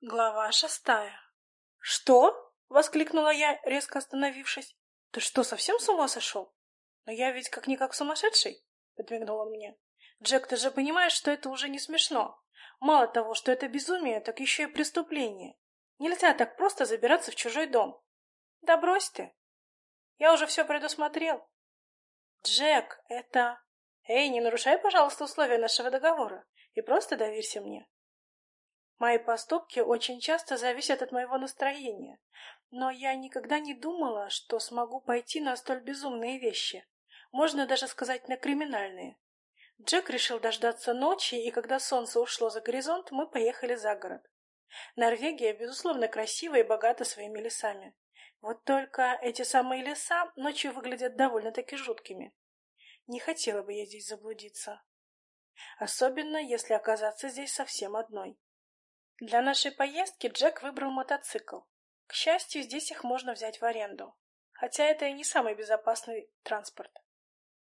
Глава шестая. «Что?» — воскликнула я, резко остановившись. «Ты что, совсем с ума сошел?» «Но я ведь как-никак сумасшедший», — подмигнул он мне. «Джек, ты же понимаешь, что это уже не смешно. Мало того, что это безумие, так еще и преступление. Нельзя так просто забираться в чужой дом». «Да брось ты. Я уже все предусмотрел». «Джек, это...» «Эй, не нарушай, пожалуйста, условия нашего договора и просто доверься мне. Мои поступки очень часто зависят от моего настроения, но я никогда не думала, что смогу пойти на столь безумные вещи. Можно даже сказать, на криминальные. Джек решил дождаться ночи, и когда солнце ушло за горизонт, мы поехали за город. Норвегия, безусловно, красива и богата своими лесами. Вот только эти самые леса ночью выглядят довольно-таки жуткими. Не хотела бы я здесь заблудиться. Особенно, если оказаться здесь совсем одной. Для нашей поездки Джек выбрал мотоцикл. К счастью, здесь их можно взять в аренду. Хотя это и не самый безопасный транспорт.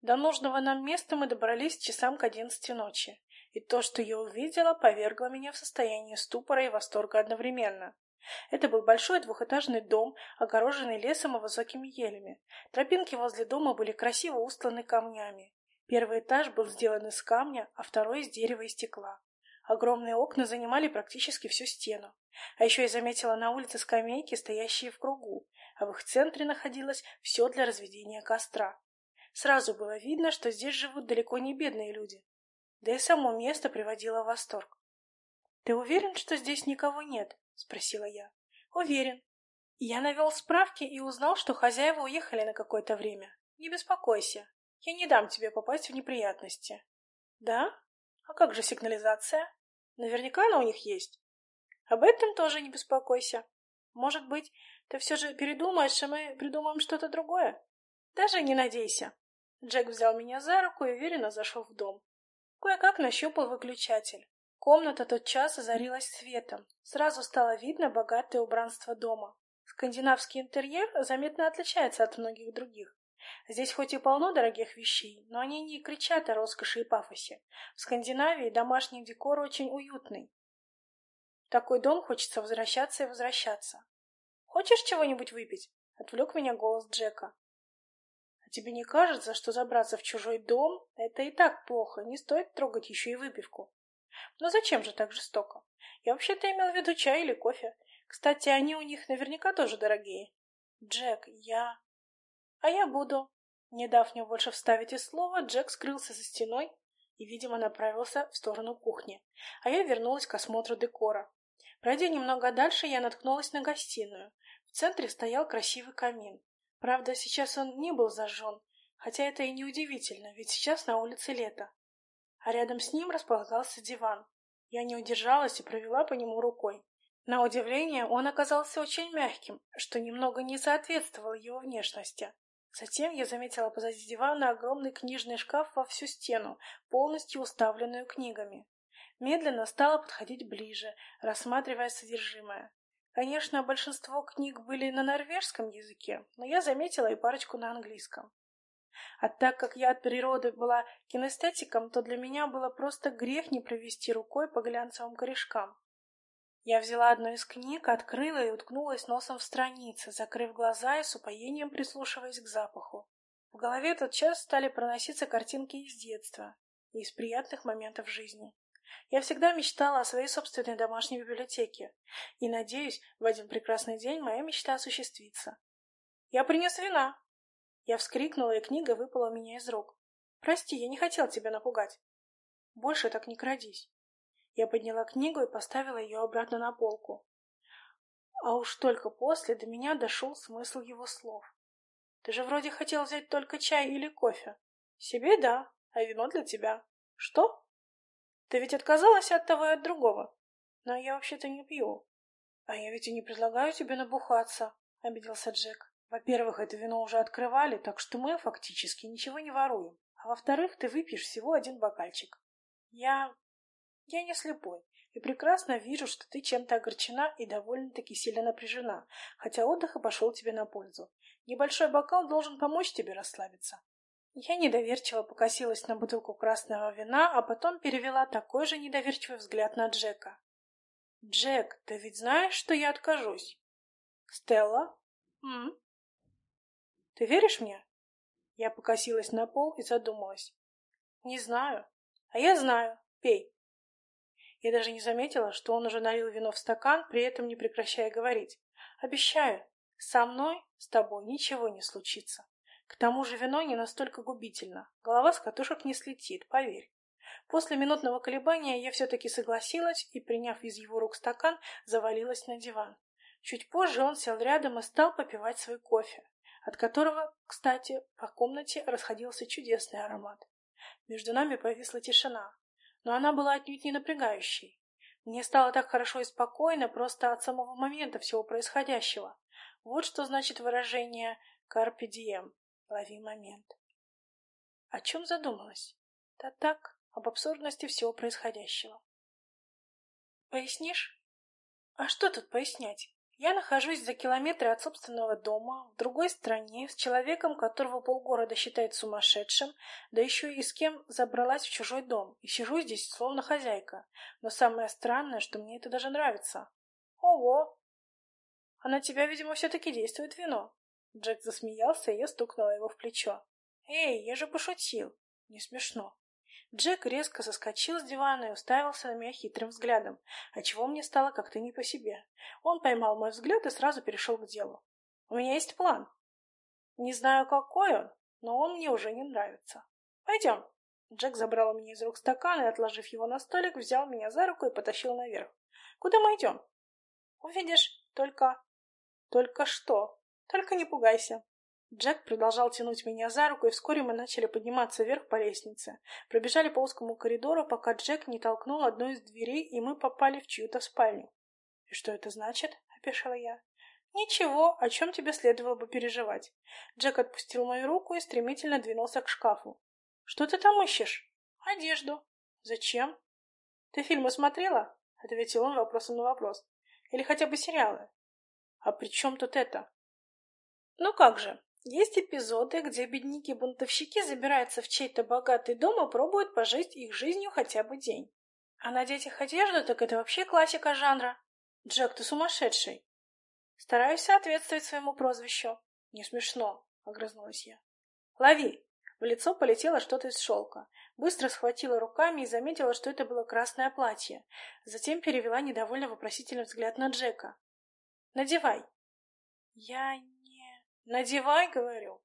До нужного нам места мы добрались часам к одиннадцати ночи, и то, что я увидела, повергло меня в состояние ступора и восторга одновременно. Это был большой двухэтажный дом, огороженный лесом и высокими елями. Тропинки возле дома были красиво устланы камнями. Первый этаж был сделан из камня, а второй из дерева и стекла. Огромные окна занимали практически всю стену. А еще я заметила на улице скамейки, стоящие в кругу, а в их центре находилось все для разведения костра. Сразу было видно, что здесь живут далеко не бедные люди. Да и само место приводило в восторг. «Ты уверен, что здесь никого нет?» — спросила я. «Уверен. Я навел справки и узнал, что хозяева уехали на какое-то время. Не беспокойся, я не дам тебе попасть в неприятности». «Да? А как же сигнализация? Наверняка она у них есть. Об этом тоже не беспокойся. Может быть, ты все же передумаешь, и мы придумаем что-то другое? Даже не надейся. Джек взял меня за руку и уверенно зашел в дом. Кое-как нащупал выключатель. Комната тотчас озарилась светом. Сразу стало видно богатое убранство дома. Скандинавский интерьер заметно отличается от многих других. Здесь хоть и полно дорогих вещей, но они не кричат о роскоши и пафосе. В Скандинавии домашний декор очень уютный. В такой дом хочется возвращаться и возвращаться. «Хочешь чего-нибудь выпить?» — отвлек меня голос Джека. «А тебе не кажется, что забраться в чужой дом — это и так плохо, не стоит трогать еще и выпивку?» «Но зачем же так жестоко? Я вообще-то имел в виду чай или кофе. Кстати, они у них наверняка тоже дорогие». «Джек, я...» «А я буду». Не дав мне больше вставить и слова, Джек скрылся за стеной и, видимо, направился в сторону кухни, а я вернулась к осмотру декора. Пройдя немного дальше, я наткнулась на гостиную. В центре стоял красивый камин. Правда, сейчас он не был зажжен, хотя это и не удивительно, ведь сейчас на улице лето. А рядом с ним располагался диван. Я не удержалась и провела по нему рукой. На удивление, он оказался очень мягким, что немного не соответствовало его внешности. Затем я заметила позади дивана огромный книжный шкаф во всю стену, полностью уставленную книгами. Медленно стала подходить ближе, рассматривая содержимое. Конечно, большинство книг были на норвежском языке, но я заметила и парочку на английском. А так как я от природы была кинестетиком, то для меня было просто грех не провести рукой по глянцевым корешкам. Я взяла одну из книг, открыла и уткнулась носом в страницы, закрыв глаза и с упоением прислушиваясь к запаху. В голове тотчас стали проноситься картинки из детства и из приятных моментов жизни. Я всегда мечтала о своей собственной домашней библиотеке, и, надеюсь, в один прекрасный день моя мечта осуществится. «Я принес вина!» Я вскрикнула, и книга выпала у меня из рук. «Прости, я не хотел тебя напугать. Больше так не крадись. Я подняла книгу и поставила ее обратно на полку. А уж только после до меня дошел смысл его слов. Ты же вроде хотел взять только чай или кофе. Себе да, а вино для тебя. Что? Ты ведь отказалась от того и от другого. Но я вообще-то не пью. А я ведь и не предлагаю тебе набухаться, обиделся Джек. Во-первых, это вино уже открывали, так что мы фактически ничего не воруем. А во-вторых, ты выпьешь всего один бокальчик. Я я не слепой и прекрасно вижу, что ты чем-то огорчена и довольно-таки сильно напряжена, хотя отдых и пошел тебе на пользу. Небольшой бокал должен помочь тебе расслабиться. Я недоверчиво покосилась на бутылку красного вина, а потом перевела такой же недоверчивый взгляд на Джека. Джек, ты ведь знаешь, что я откажусь? Стелла? М? Ты веришь мне? Я покосилась на пол и задумалась. Не знаю. А я знаю. Пей. Я даже не заметила, что он уже налил вино в стакан, при этом не прекращая говорить. Обещаю, со мной, с тобой ничего не случится. К тому же вино не настолько губительно. Голова с катушек не слетит, поверь. После минутного колебания я все-таки согласилась и, приняв из его рук стакан, завалилась на диван. Чуть позже он сел рядом и стал попивать свой кофе, от которого, кстати, по комнате расходился чудесный аромат. Между нами повисла тишина, но она была отнюдь не напрягающей. Мне стало так хорошо и спокойно просто от самого момента всего происходящего. Вот что значит выражение «carpe diem» — «лови момент». О чем задумалась? Да так, об абсурдности всего происходящего. Пояснишь? А что тут пояснять? Я нахожусь за километры от собственного дома, в другой стране, с человеком, которого полгорода считает сумасшедшим, да еще и с кем забралась в чужой дом, и сижу здесь словно хозяйка. Но самое странное, что мне это даже нравится. Ого! А на тебя, видимо, все-таки действует вино. Джек засмеялся, и я стукнула его в плечо. Эй, я же пошутил. Не смешно. Джек резко соскочил с дивана и уставился на меня хитрым взглядом, отчего мне стало как-то не по себе. Он поймал мой взгляд и сразу перешел к делу. «У меня есть план. Не знаю, какой он, но он мне уже не нравится. Пойдем». Джек забрал у меня из рук стакан и, отложив его на столик, взял меня за руку и потащил наверх. «Куда мы идем?» «Увидишь. Только...» «Только что? Только не пугайся. Джек продолжал тянуть меня за руку, и вскоре мы начали подниматься вверх по лестнице. Пробежали по узкому коридору, пока Джек не толкнул одну из дверей, и мы попали в чью-то спальню. — И что это значит? — опешила я. — Ничего, о чем тебе следовало бы переживать. Джек отпустил мою руку и стремительно двинулся к шкафу. — Что ты там ищешь? — Одежду. — Зачем? — Ты фильмы смотрела? — ответил он вопросом на вопрос. — Или хотя бы сериалы? — А при чем тут это? — Ну как же, есть эпизоды, где бедняки-бунтовщики забираются в чей-то богатый дом и пробуют пожить их жизнью хотя бы день. А надеть их одежду, так это вообще классика жанра. Джек, ты сумасшедший. Стараюсь соответствовать своему прозвищу. Не смешно, огрызнулась я. Лови! В лицо полетело что-то из шелка. Быстро схватила руками и заметила, что это было красное платье. Затем перевела недовольно вопросительный взгляд на Джека. «Надевай!» Я «Надевай», — говорю.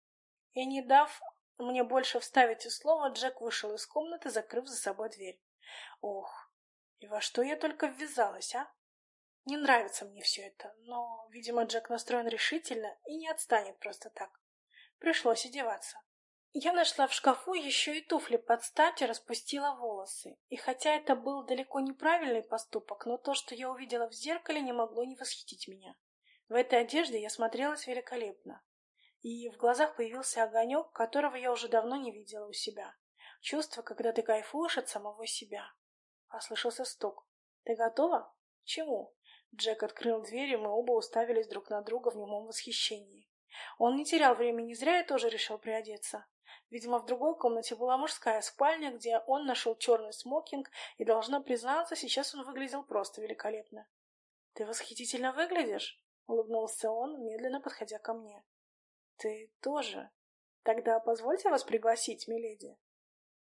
И не дав мне больше вставить и слова, Джек вышел из комнаты, закрыв за собой дверь. Ох, и во что я только ввязалась, а? Не нравится мне все это, но, видимо, Джек настроен решительно и не отстанет просто так. Пришлось одеваться. Я нашла в шкафу еще и туфли под стать и распустила волосы. И хотя это был далеко неправильный поступок, но то, что я увидела в зеркале, не могло не восхитить меня. В этой одежде я смотрелась великолепно и в глазах появился огонек, которого я уже давно не видела у себя. Чувство, когда ты кайфуешь от самого себя. Послышался стук. «Ты готова?» чему?» Джек открыл дверь, и мы оба уставились друг на друга в немом восхищении. Он не терял времени зря и тоже решил приодеться. Видимо, в другой комнате была мужская спальня, где он нашел черный смокинг, и, должна признаться, сейчас он выглядел просто великолепно. «Ты восхитительно выглядишь!» — улыбнулся он, медленно подходя ко мне. Ты тоже? Тогда позвольте вас пригласить, миледи.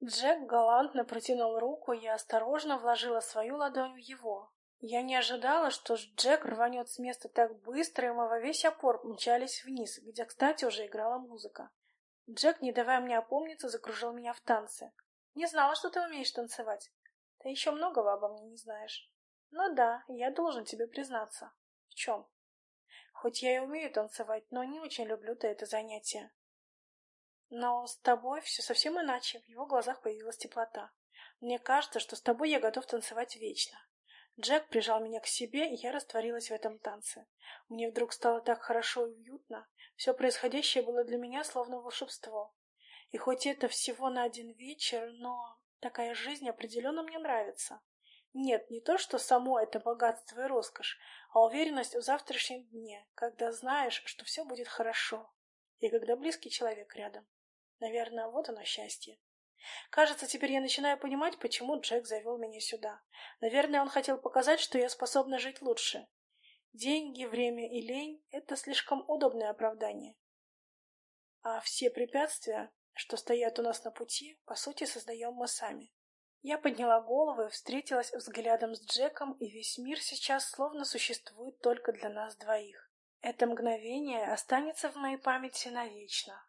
Джек галантно протянул руку, и я осторожно вложила свою ладонь в его. Я не ожидала, что Джек рванет с места так быстро, и мы во весь опор мчались вниз, где, кстати, уже играла музыка. Джек, не давая мне опомниться, закружил меня в танце. Не знала, что ты умеешь танцевать. Ты еще многого обо мне не знаешь. Ну да, я должен тебе признаться. В чем? Хоть я и умею танцевать, но не очень люблю-то это занятие. Но с тобой все совсем иначе. В его глазах появилась теплота. Мне кажется, что с тобой я готов танцевать вечно. Джек прижал меня к себе, и я растворилась в этом танце. Мне вдруг стало так хорошо и уютно. Все происходящее было для меня словно волшебство. И хоть это всего на один вечер, но такая жизнь определенно мне нравится. Нет, не то, что само это богатство и роскошь, а уверенность в завтрашнем дне, когда знаешь, что все будет хорошо, и когда близкий человек рядом. Наверное, вот оно счастье. Кажется, теперь я начинаю понимать, почему Джек завел меня сюда. Наверное, он хотел показать, что я способна жить лучше. Деньги, время и лень — это слишком удобное оправдание. А все препятствия, что стоят у нас на пути, по сути, создаем мы сами. Я подняла голову и встретилась взглядом с Джеком, и весь мир сейчас словно существует только для нас двоих. Это мгновение останется в моей памяти навечно.